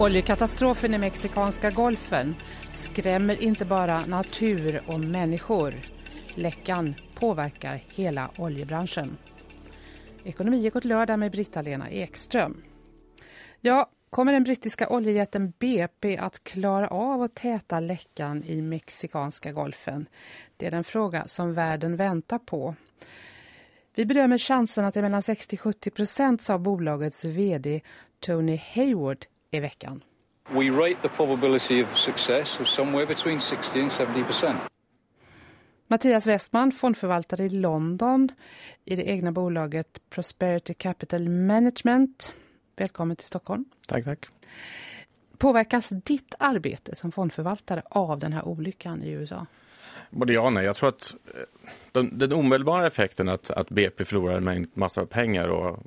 Oljekatastrofen i Mexikanska golfen skrämmer inte bara natur och människor. Läckan påverkar hela oljebranschen. Ekonomiekot lördag med Britta-Lena Ekström. Ja, kommer den brittiska oljejätten BP att klara av att täta läckan i Mexikanska golfen? Det är den fråga som världen väntar på. Vi bedömer chansen att det är mellan 60-70 procent sa bolagets vd Tony Hayward i veckan. We rate the probability of success of somewhere between 60 and 70 percent. Mattias Westman, fondförvaltare i London i det egna bolaget Prosperity Capital Management. Välkommen till Stockholm. Tack, tack. Påverkas ditt arbete som fondförvaltare av den här olyckan i USA? Både ja och nej. Jag tror att eh, den, den omedelbara effekten att, att BP förlorar en mängd massor av pengar och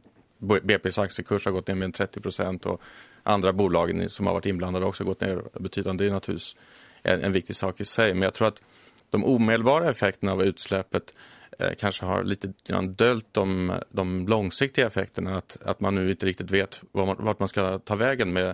BPs aktiekurs har gått ner med 30 procent och andra bolagen som har varit inblandade också gått ner betydande. Det är naturligtvis en, en viktig sak i sig. Men jag tror att de omedelbara effekterna av utsläppet eh, kanske har lite grann döljt de, de långsiktiga effekterna. Att, att man nu inte riktigt vet var man, vart man ska ta vägen med,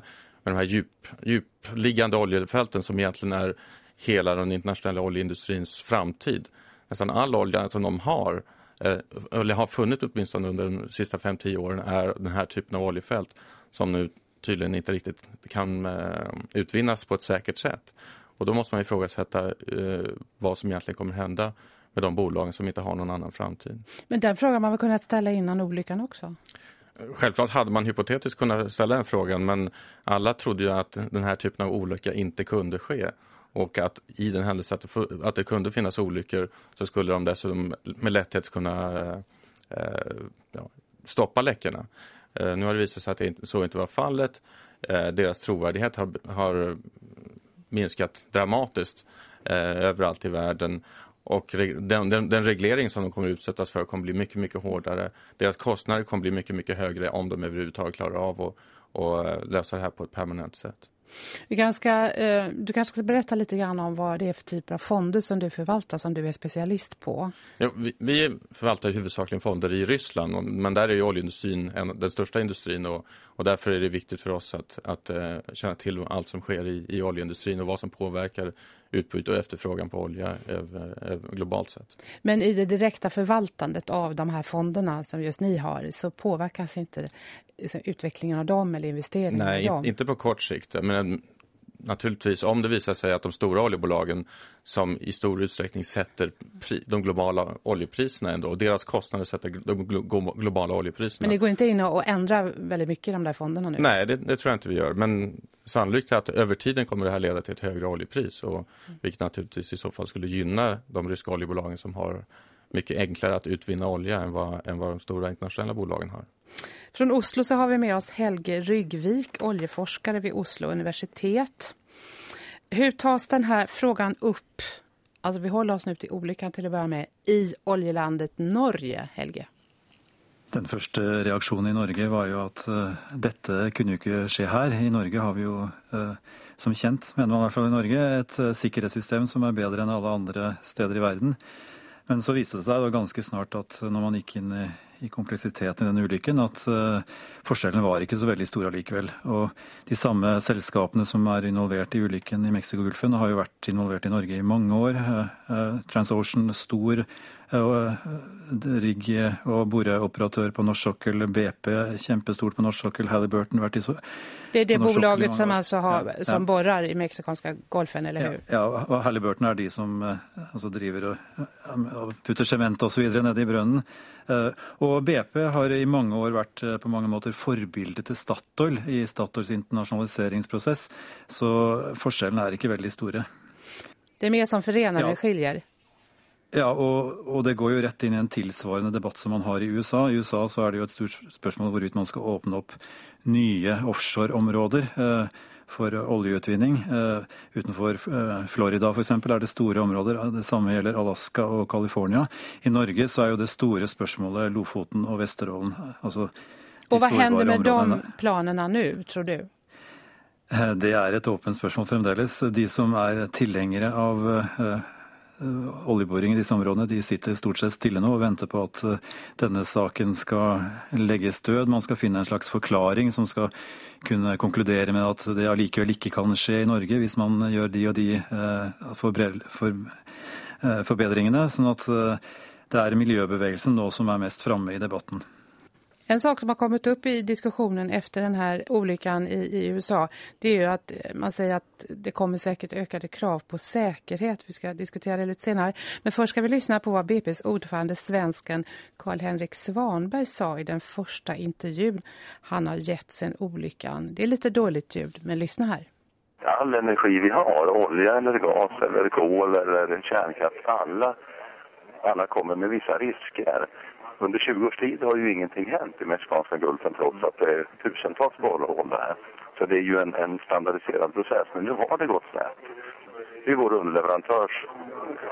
med de här djup, djupliggande oljefälten som egentligen är hela den internationella oljeindustrins framtid. Nästan all olja som de har eh, eller har funnit åtminstone under de sista 5-10 åren är den här typen av oljefält som nu tydligen inte riktigt kan eh, utvinnas på ett säkert sätt. Och då måste man ifrågasätta eh, vad som egentligen kommer hända med de bolagen som inte har någon annan framtid. Men den frågan man väl kunnat ställa innan olyckan också? Självklart hade man hypotetiskt kunnat ställa den frågan men alla trodde ju att den här typen av olycka inte kunde ske. Och att i den händelse att det, att det kunde finnas olyckor så skulle de dessutom med lätthet kunna eh, ja, stoppa läckorna. Eh, nu har det visat sig att det så inte var fallet. Eh, deras trovärdighet har, har minskat dramatiskt eh, överallt i världen. Och den, den, den, reglering som de kommer utsättas för kommer bli mycket, mycket hårdare. Deras kostnader kommer bli mycket, mycket högre om de överhuvudtaget klarar av att eh, lösa det här på ett permanent sätt. Vi ganska, eh, du kanske ska berätta lite grann om vad det är för typer av fonder som du förvaltar som du är specialist på. Ja, vi, vi förvaltar huvudsakligen fonder i Ryssland men där är ju oljeindustrin en, den största industrin och, och därför är det viktigt för oss att, att uh, känna till allt som sker i, i oljeindustrin och vad som påverkar utbud och efterfrågan på olja över, över, globalt sett. Men i det direkta förvaltandet av de här fonderna som just ni har så påverkas inte utvecklingen av dem eller investeringen Nej, dem? Nej, inte på kort sikt. Men naturligtvis om det visar sig att de stora oljebolagen som i stor utsträckning sätter de globala oljepriserna ändå och deras kostnader sätter de globala oljepriserna. Men det går inte in och ändra väldigt mycket i de där fonderna nu? Nej, det, det tror jag inte vi gör. Men sannolikt är att över tiden kommer det här leda till ett högre oljepris och vilket naturligtvis i så fall skulle gynna de ryska oljebolagen som har mycket enklare att utvinna olja än vad, än vad de stora internationella bolagen har. Från Oslo så har vi med oss Helge Ryggvik, oljeforskare vid Oslo universitet. Hur tas den här frågan upp? Alltså vi håller oss nu till olyckan till att börja med i oljelandet Norge, Helge. Den första reaktionen i Norge var ju att uh, detta kunde ju inte ske här. I Norge har vi ju, uh, som känt, menar man i alla fall i Norge, ett eh, uh, säkerhetssystem som är bättre än alla andra städer i världen. Men så visade det sig då ganska snart att när man gick in i kompleksiteten i den ulykken at eh, forskjellene var ikke så veldig store allikevel. Og de samme selskapene som er involvert i ulykken i Mexicogolfen, har jo vært involvert i Norge i mange år. Eh, eh, Transocean, stor rigg- og boreoperatør på norsk sokkel. BP, kjempestort på norsk sokkel. Halliburton vært i så det är det bolaget som alltså har, ja, som borrar i Mexikanska golfen, eller hur? Ja, och Halliburton är de som alltså driver och, och putter cement och så vidare ned i brunnen. Eh, og BP har i mange år eh, på mange måter forbildet til Statoil i Statoils internasjonaliseringsprosess, så forskjellene er ikke veldig store. Det er mer som forener ja. enn skiljer? Ja, og, og, det går jo rett inn i en tilsvarende debatt som man har i USA. I USA så er det jo et stort spørsmål hvorvidt man skal åpne opp nye offshoreområder. Eh, for oljeutvinning. Eh, utenfor eh, Florida f.eks. er det store områder. Det samme gjelder Alaska og California. I Norge så er jo det store spørsmålet Lofoten og Vesterålen. Altså og hva hender med de planene nå, tror du? Eh, det er et åpent spørsmål fremdeles. De som er tilhengere av Eh, oljeboring i disse områdene de sitter stort sett stille nå og venter på at eh, denne saken skal legges død. Man skal finne en slags forklaring som skal kunne konkludere med at det allikevel ikke kan skje i Norge hvis man gjør de og de eh, forbedringene. Sånn at det är miljøbevegelsen nå som är mest framme i debatten. En sak som har kommit upp i diskussionen efter den här olyckan i, i, USA det är ju att eh, man säger att det kommer säkert ökade krav på säkerhet. Vi ska diskutera det lite senare. Men först ska vi lyssna på vad BPs ordförande svensken Karl-Henrik Svanberg sa i den första intervjun han har gett sen olyckan. Det är lite dåligt ljud, men lyssna här. All energi vi har, olja eller gas eller kol eller kärnkraft, alla alla kommer med vissa risker. Under 20 års tid har ju ingenting hänt i Mexikanska gulfen trots att det är tusentals borrhål där. Så det är ju en, en standardiserad process. Men nu har det gått snett. Det är vår underleverantörs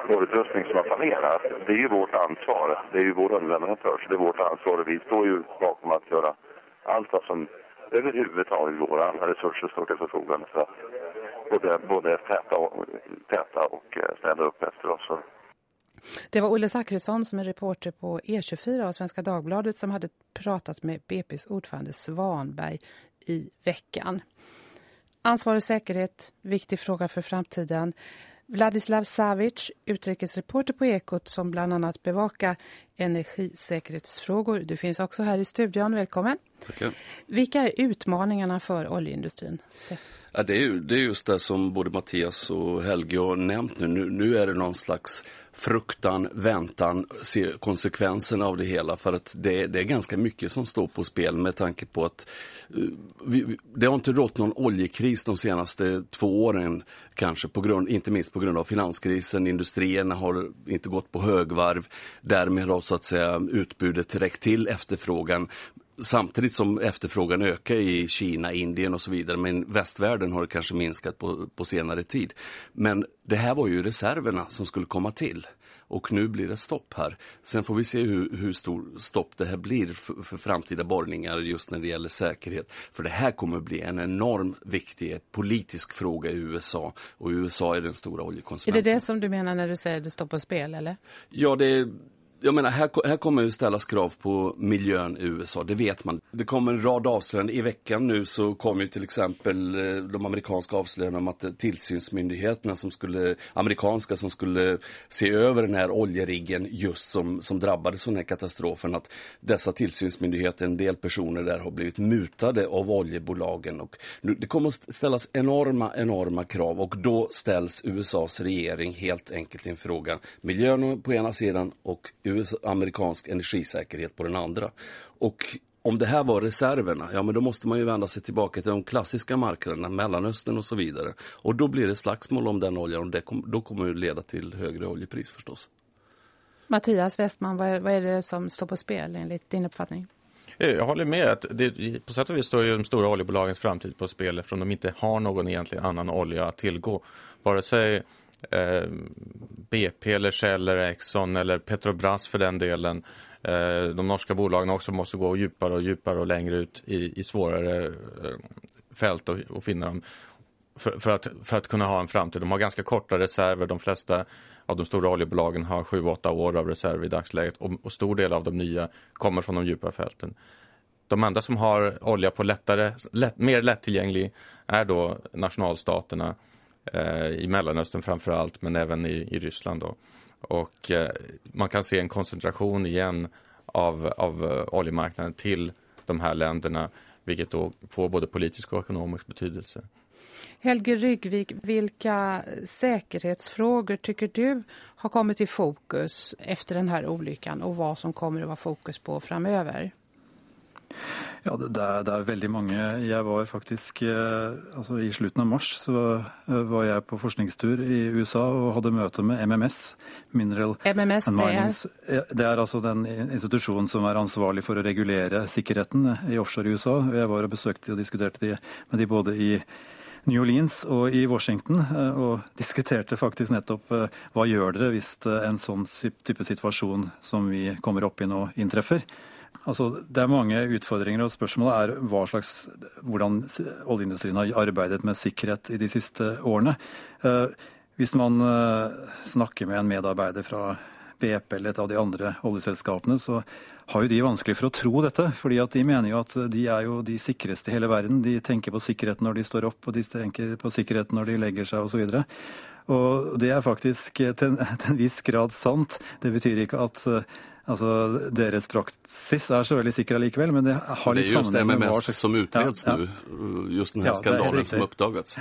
utrustning som har fallerat. Det är ju vårt ansvar. Det är ju vår underleverantör, så det är vårt ansvar. Vi står ju bakom att göra allt vad som överhuvudtaget går. Alla resurser står till förfogande för att både, både täta, och, täta och eh, städa upp efter oss. Det var Olle Zackrisson som är reporter på E24 och Svenska Dagbladet som hade pratat med BP's ordförande Svanberg i veckan. Ansvar och säkerhet, viktig fråga för framtiden. Vladislav Savic, utrikesreporter på Ekot som bland annat bevakar energisäkerhetsfrågor. Du finns också här i studion, välkommen. Tackar. Vilka är utmaningarna för oljeindustrin? Ja, det, är ju, det är just det som både Mattias och Helge har nämnt nu. nu. Nu är det någon slags fruktan, väntan, se konsekvenserna av det hela. För att det, det, är ganska mycket som står på spel med tanke på att uh, vi, det har inte rått någon oljekris de senaste två åren kanske, på grund, inte minst på grund av finanskrisen. Industrierna har inte gått på högvarv. Därmed har så att säga utbudet räckt till efterfrågan samtidigt som efterfrågan ökar i Kina, Indien och så vidare. Men västvärlden har det kanske minskat på, på senare tid. Men det här var ju reserverna som skulle komma till. Och nu blir det stopp här. Sen får vi se hur, hur stor stopp det här blir för, för, framtida borrningar just när det gäller säkerhet. För det här kommer att bli en enorm viktig politisk fråga i USA. Och USA är den stora oljekonsumenten. Är det det som du menar när du säger att det står på spel, eller? Ja, det jag menar, här, här kommer det ställas krav på miljön i USA, det vet man. Det kommer en rad avslöjanden. I veckan nu så kom ju till exempel eh, de amerikanska avslöjandena om att eh, tillsynsmyndigheterna som skulle, amerikanska som skulle se över den här oljeriggen just som, som drabbades av den här katastrofen, att dessa tillsynsmyndigheter, en del personer där har blivit mutade av oljebolagen. Och nu, det kommer att ställas enorma, enorma krav och då ställs USAs regering helt enkelt in frågan miljön på ena sidan och USA, amerikansk energisäkerhet på den andra. Och om det här var reserverna, ja men då måste man ju vända sig tillbaka till de klassiska marknaderna, Mellanöstern och så vidare. Och då blir det slagsmål om den oljan och det kom, då kommer det leda till högre oljepris förstås. Mattias Westman, vad är, vad är det som står på spel enligt din uppfattning? Jag håller med att det, på sätt och vis står ju de stora oljebolagens framtid på spel eftersom de inte har någon egentlig annan olja att tillgå. Vare sig eh, BP eller Shell eller Exxon eller Petrobras för den delen. Eh, de norska bolagen också måste gå djupare och djupare och längre ut i, i svårare eh, fält och, och finna dem för, för, att, för att kunna ha en framtid. De har ganska korta reserver. De flesta av de stora oljebolagen har 7-8 år av reserver i dagsläget och, och stor del av de nya kommer från de djupa fälten. De enda som har olja på lättare, lätt, mer lättillgänglig är då nationalstaterna eh, i Mellanöstern framför allt men även i, i Ryssland. Då. Och eh, man kan se en koncentration igen av, av eh, oljemarknaden till de här länderna vilket då får både politisk och ekonomisk betydelse. Helge Ryggvik, vilka säkerhetsfrågor tycker du har kommit i fokus efter den här olyckan och vad som kommer att vara fokus på framöver? Ja, det er, det er, veldig mange. Jeg var faktisk eh, altså I slutten av mars så eh, var jeg på forskningstur i USA og hadde møte med MMS. Mineral MMS, and Minings. Det er? det er altså den institusjonen som er ansvarlig for å regulere sikkerheten i offshore i USA. Jeg var og besøkte og diskuterte de, med de både i New Orleans og i Washington, eh, og diskuterte faktisk nettopp hva gjør dere hvis en sånn type situasjon som vi kommer opp i nå inntreffer. Altså, det er mange utfordringer, og spørsmålet er hva slags, hvordan oljeindustrien har arbeidet med sikkerhet i de siste årene. Eh, Hvis man eh, uh, snakker med en medarbeider fra BP eller et av de andre oljeselskapene, så har jo de vanskelig for å tro dette. fordi at de mener jo at de er jo de sikreste i hele verden. De tenker på sikkerheten når de står opp, og de tenker på sikkerheten når de legger seg osv. Og, og det er faktisk eh, til en, til en viss grad sant. Det betyr ikke at eh, Altså, Deres praksis er så veldig sikker allikevel, men det har litt sammenheng med. Det är just MMS som utreds ja, ja. nu, just den här ja, skandalen som uppdagats.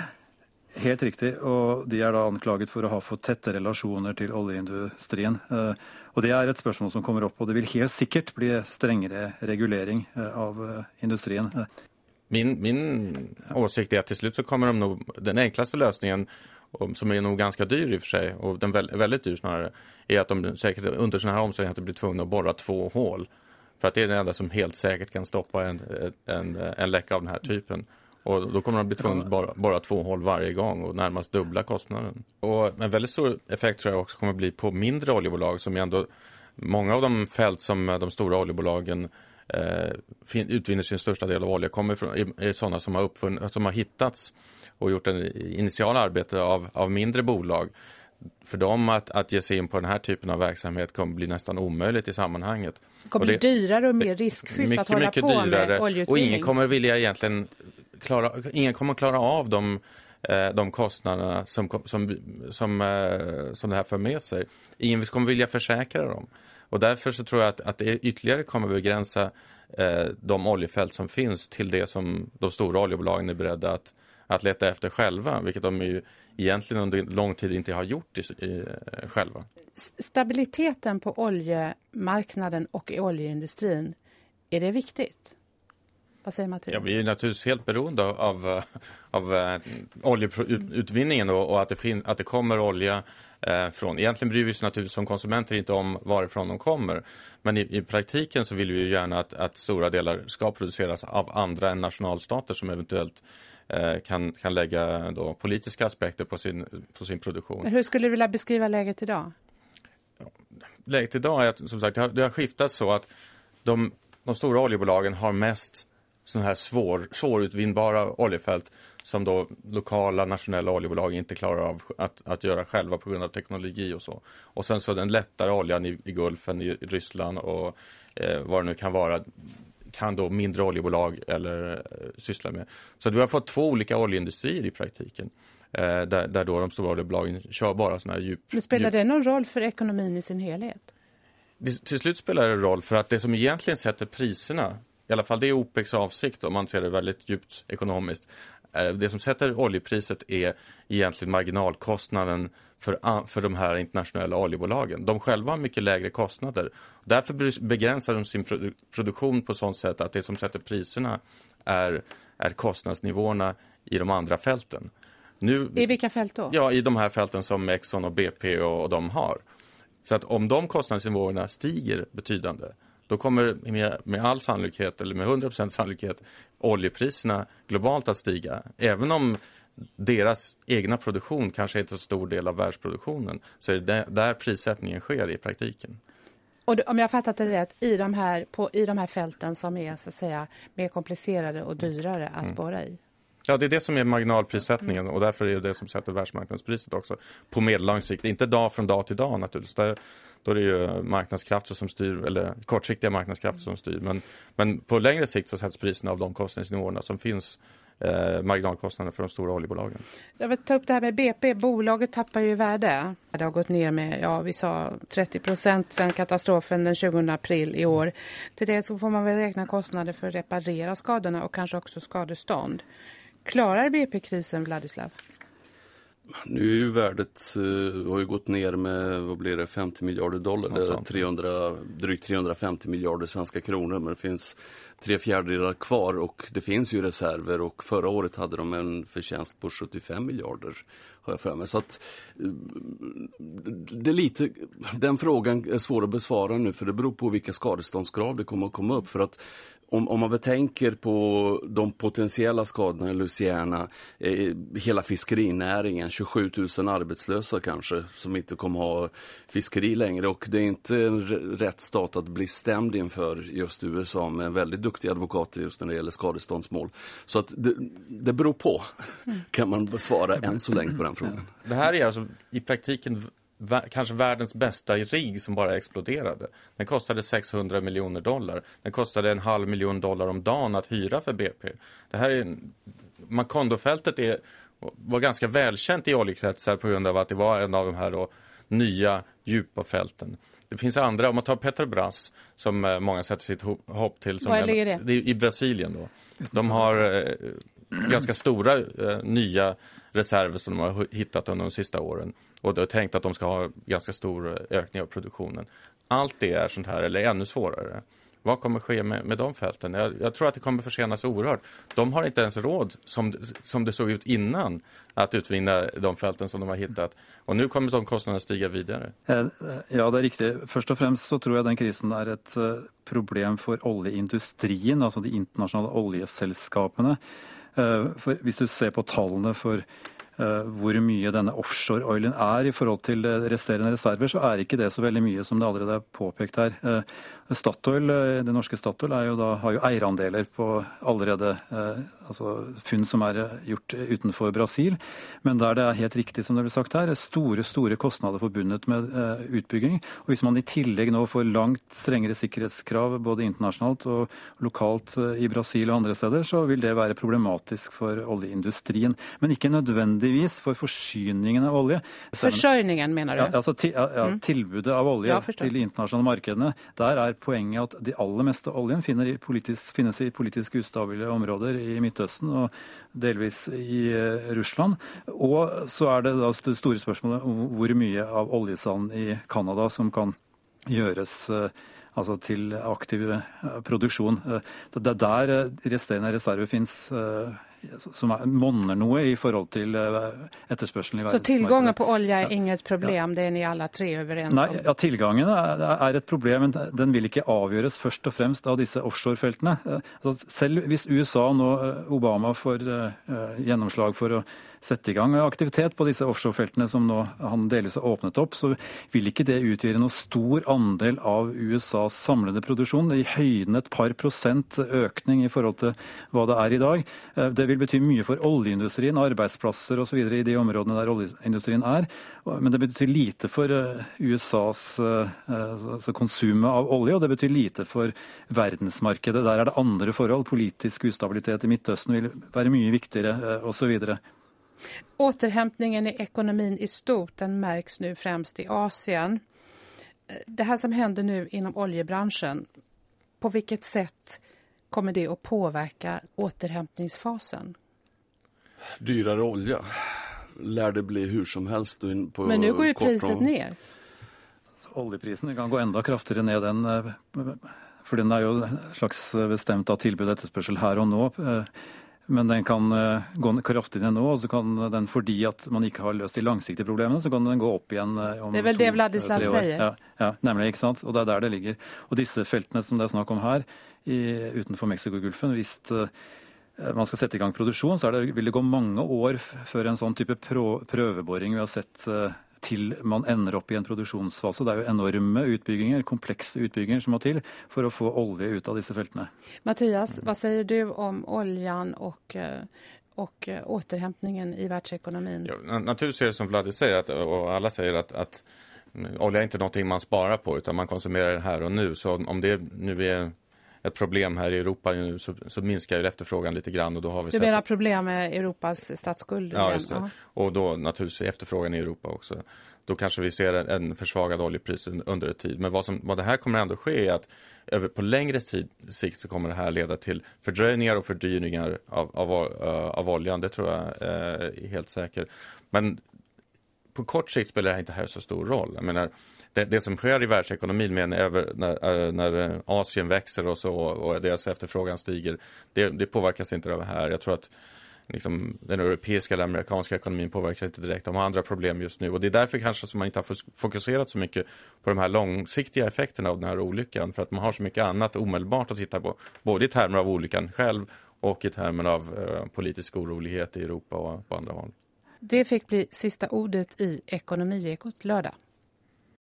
Helt riktig, og de er da anklaget for å ha fått tette relasjoner til oljeindustrien. Eh, og Det er et spørsmål som kommer opp, og det vil helt sikkert bli strengere regulering eh, av eh, industrien. Min, min åsikt är att till slut så kommer de nog, den enklaste lösningen som är nog ganska dyr i och för sig och den är väldigt dyr snarare, är att de säkert under sådana här omständigheter blir tvungna att borra två hål. För att det är det enda som helt säkert kan stoppa en, en, en läcka av den här typen. Och då kommer de bli tvungna att borra, borra två hål varje gång och närmast dubbla kostnaden. Och en väldigt stor effekt tror jag också kommer bli på mindre oljebolag som ändå, många av de fält som de stora oljebolagen utvinner sin största del av olja kommer från, är, sådana som har, uppfunn, som har hittats och gjort en initial arbete av, av mindre bolag. För dem att, att ge sig in på den här typen av verksamhet kommer bli nästan omöjligt i sammanhanget. Det kommer bli dyrare och mer riskfyllt mycket, att hålla mycket på dyrare, med oljeutvinning. Och ingen kommer vilja egentligen klara, ingen kommer klara av de, eh, de kostnaderna som, som, som, eh, som det här för med sig. Ingen kommer vilja försäkra dem. Och därför så tror jag att, att det ytterligare kommer begränsa eh, de oljefält som finns till det som de stora oljebolagen är beredda att, att leta efter själva, vilket de ju egentligen under lång tid inte har gjort i, i, själva. Stabiliteten på oljemarknaden och i oljeindustrin, är det viktigt? Vad säger Mattias? Ja, vi är naturligtvis helt beroende av, av, av äh, oljeutvinningen och, och att, det fin, att det kommer olja äh, från. Egentligen bryr vi oss naturligtvis som konsumenter inte om varifrån de kommer. Men i, i praktiken så vill vi ju gärna att, att, stora delar ska produceras av andra än nationalstater som eventuellt äh, kan, kan lägga då, politiska aspekter på sin, på sin produktion. Men hur skulle du vilja beskriva läget idag? Läget idag är att som sagt, det har, det har skiftat så att de, de stora oljebolagen har mest sådana här svår, svårutvinnbara oljefält som då lokala nationella oljebolag inte klarar av att, att göra själva på grund av teknologi och så. Och sen så den lättare oljan i, i Gulfen, i Ryssland och eh, vad det nu kan vara kan då mindre oljebolag eller eh, syssla med. Så du har fått två olika oljeindustrier i praktiken. Eh, där, där då de stora oljebolagen kör bara sådana här djup... Men spelar det någon roll för ekonomin i sin helhet? Till slut spelar det roll för att det som egentligen sätter priserna i alla fall det är OPECs avsikt om man ser det väldigt djupt ekonomiskt. Eh, det som sätter oljepriset är egentligen marginalkostnaden för, för de här internationella oljebolagen. De själva har mycket lägre kostnader. Därför begränsar de sin produktion på sånt sätt att det som sätter priserna är, är kostnadsnivåerna i de andra fälten. Nu, I vilka fält då? Ja, i de här fälten som Exxon och BP och, och de har. Så att om de kostnadsnivåerna stiger betydande då kommer med, med all sannolikhet, eller med 100% sannolikhet, oljepriserna globalt att stiga. Även om deras egna produktion kanske är en stor del av världsproduktionen så är det där prissättningen sker i praktiken. Och om jag fattat det rätt, i de här, på, i de här fälten som är så att säga mer komplicerade och dyrare att mm. borra i? Ja, det är det som är marginalprissättningen och därför är det det som sätter världsmarknadspriset också på medellång sikt. Inte dag från dag till dag naturligtvis. Där, då är det ju marknadskrafter som styr, eller kortsiktiga marknadskrafter som styr. Men, men på längre sikt så sätts priserna av de kostnadsnivåerna som finns eh, marginalkostnaderna för de stora oljebolagen. Jag vill ta upp det här med BP. Bolaget tappar ju värde. Det har gått ner med, ja vi sa 30 procent sedan katastrofen den 20 april i år. Till det så får man väl räkna kostnader för att reparera skadorna och kanske också skadestånd. Klarar BP-krisen, Vladislav? Nu är ju värdet uh, har ju gått ner med vad blir det, 50 miljarder dollar, det är 300, drygt 350 miljarder svenska kronor. Men det finns tre fjärdedelar kvar och det finns ju reserver. Och förra året hade de en förtjänst på 75 miljarder har jag för mig. Så att, uh, det är lite, den frågan är svår att besvara nu för det beror på vilka skadeståndskrav det kommer att komma upp. För att om, om man betänker på de potentiella skadorna i Louisiana, eh, hela fiskerinäringen, 27 000 arbetslösa kanske som inte kommer ha fiskeri längre och det är inte en rättsstat att bli stämd inför just USA med en väldigt duktig advokat just när det gäller skadeståndsmål. Så att det, det beror på, mm. kan man svara än så länge på den frågan. Det här är alltså i praktiken kanske världens bästa rigg som bara exploderade. Den kostade 600 miljoner dollar. Den kostade en halv miljon dollar om dagen att hyra för BP. Det här är Macondofältet är var ganska välkänt i oljekretsar på grund av att det var en av de här då, nya djupa fälten. Det finns andra, om man tar Petrobras som eh, många sätter sitt hopp till. Som Var ligger det? det I Brasilien då. De har eh, ganska stora eh, nya reserver som de har hittat under de sista åren. Och det är tänkt att de ska ha ganska stor ökning av produktionen. Allt det är sånt här, eller ännu svårare. Vad kommer ske med, med de fälten? Jag, jag, tror att det kommer försenas oerhört. De har inte ens råd, som, som det såg ut innan, att utvinna de fälten som de har hittat. Och nu kommer de kostnaderna stiga vidare. Ja, det är riktigt. Först och främst så tror jag den krisen är ett eh, problem för oljeindustrin, alltså de internationella oljeselskapene. Eh, for hvis du ser på tallene for Eh, hvor mye denne offshore-oilen er i forhold til eh, resterende reserver, så er ikke det så veldig mye som det allerede er påpekt her. Eh, Statoil, det norske Statoil jo da, har jo eierandeler på allerede altså funn som er gjort utenfor Brasil. Men der det er helt riktig som det ble sagt her, store store kostnader forbundet med utbygging. Og Hvis man i tillegg nå får langt strengere sikkerhetskrav både internasjonalt og lokalt i Brasil og andre steder, så vil det være problematisk for oljeindustrien. Men ikke nødvendigvis for forsyningen av olje. Forsørgningen, mener du? Ja, altså til, ja, mm. Tilbudet av olje ja, til de internasjonale markedene. Der er poenget at de aller meste oljen i politisk, finnes i politisk ustabile områder i midt Midtøsten og delvis i eh, Russland. Og så er det da det store spørsmålet hvor mye av oljesanden i Canada som kan gjøres eh, altså til aktiv eh, produksjon. Det er der resterende reserver finnes som monner noe i forhold til etterspørselen i Så tillgången på olja er inget problem, ja. det er ni alle tre överens om? Nei, ja, Tilgangen er, er, et problem, men den vil ikke avgjøres først og fremst av disse offshorefeltene. Altså, selv hvis USA nå, Obama, får gjennomslag for å sette i gang aktivitet på disse offshorefeltene som nå han delvis har åpnet opp, så vil ikke det utgjøre noen stor andel av USAs samlede produksjon. I høyden et par prosent økning i forhold til hva det er i dag. Eh, det vil bety mye for oljeindustrien, arbeidsplasser osv. i de områdene der oljeindustrien er. Men det betyr lite for eh, USAs eh, altså konsumet av olje, og det betyr lite for verdensmarkedet. Der er det andre forhold. Politisk ustabilitet i Midtøsten vil være mye viktigere osv. Återhämtningen i ekonomin i stort den märks nu främst i Asien. Det här som händer nu inom oljebranschen, på vilket sätt kommer det att påverka återhämtningsfasen? Dyrare olja lär det bli hur som helst. På Men nu går ju priset ner. Så oljeprisen kan gå ända kraftigare ner den, eh, för den är ju slags bestämt av tillbud och efterspörsel här och nu. Men den kan eh, gå kraftig ned nå, og så kan den fordi at man ikke har løst de langsiktige problemene, så kan den gå opp igjen eh, om Det er vel det Vladislav sier? Ja, ja, nemlig. ikke sant? Og det er der det ligger. Og disse feltene som det er snakk om her, i, utenfor Mexicogolfen, hvis man skal sette i gang produksjon, så det, vil det gå mange år før en sånn type prøveboring vi har sett til man ender opp i en produksjonsfase. Det er jo enorme utbygginger, komplekse utbygginger som må til for å få olje ut av disse feltene. Mattias, hva sier du om oljan og och återhämtningen i världsekonomin? Ja, naturligtvis är det som Vladis säger att, och alla säger att, att olja är inte någonting man sparar på utan man konsumerar det här och nu. Så om det nu är ett problem här i Europa nu så, så minskar efterfrågan lite grann. Och då har vi du menar problem med Europas statsskuld? Ja, just det. Och då naturligtvis efterfrågan i Europa också. Då kanske vi ser en, en försvagad oljepris under ett tid. Men vad, som, vad det här kommer ändå ske är att över, på längre tid, sikt så kommer det här leda till fördröjningar och fördyrningar av, av, av oljan. Det tror jag eh, är helt säkert. Men på kort sikt spelar det inte här så stor roll. Jag menar, det, det, som sker i världsekonomin med över, när, eh, när, eh, Asien växer och så och deras efterfrågan stiger, det, det påverkas inte av det här. Jag tror att liksom, den europeiska eller amerikanska ekonomin påverkas inte direkt. De har andra problem just nu och det är därför kanske som man inte har fokuserat så mycket på de här långsiktiga effekterna av den här olyckan för att man har så mycket annat omedelbart att titta på. Både i termer av olyckan själv och i termer av eh, politisk orolighet i Europa och på andra håll. Det fick bli sista ordet i Ekonomiekot lördag.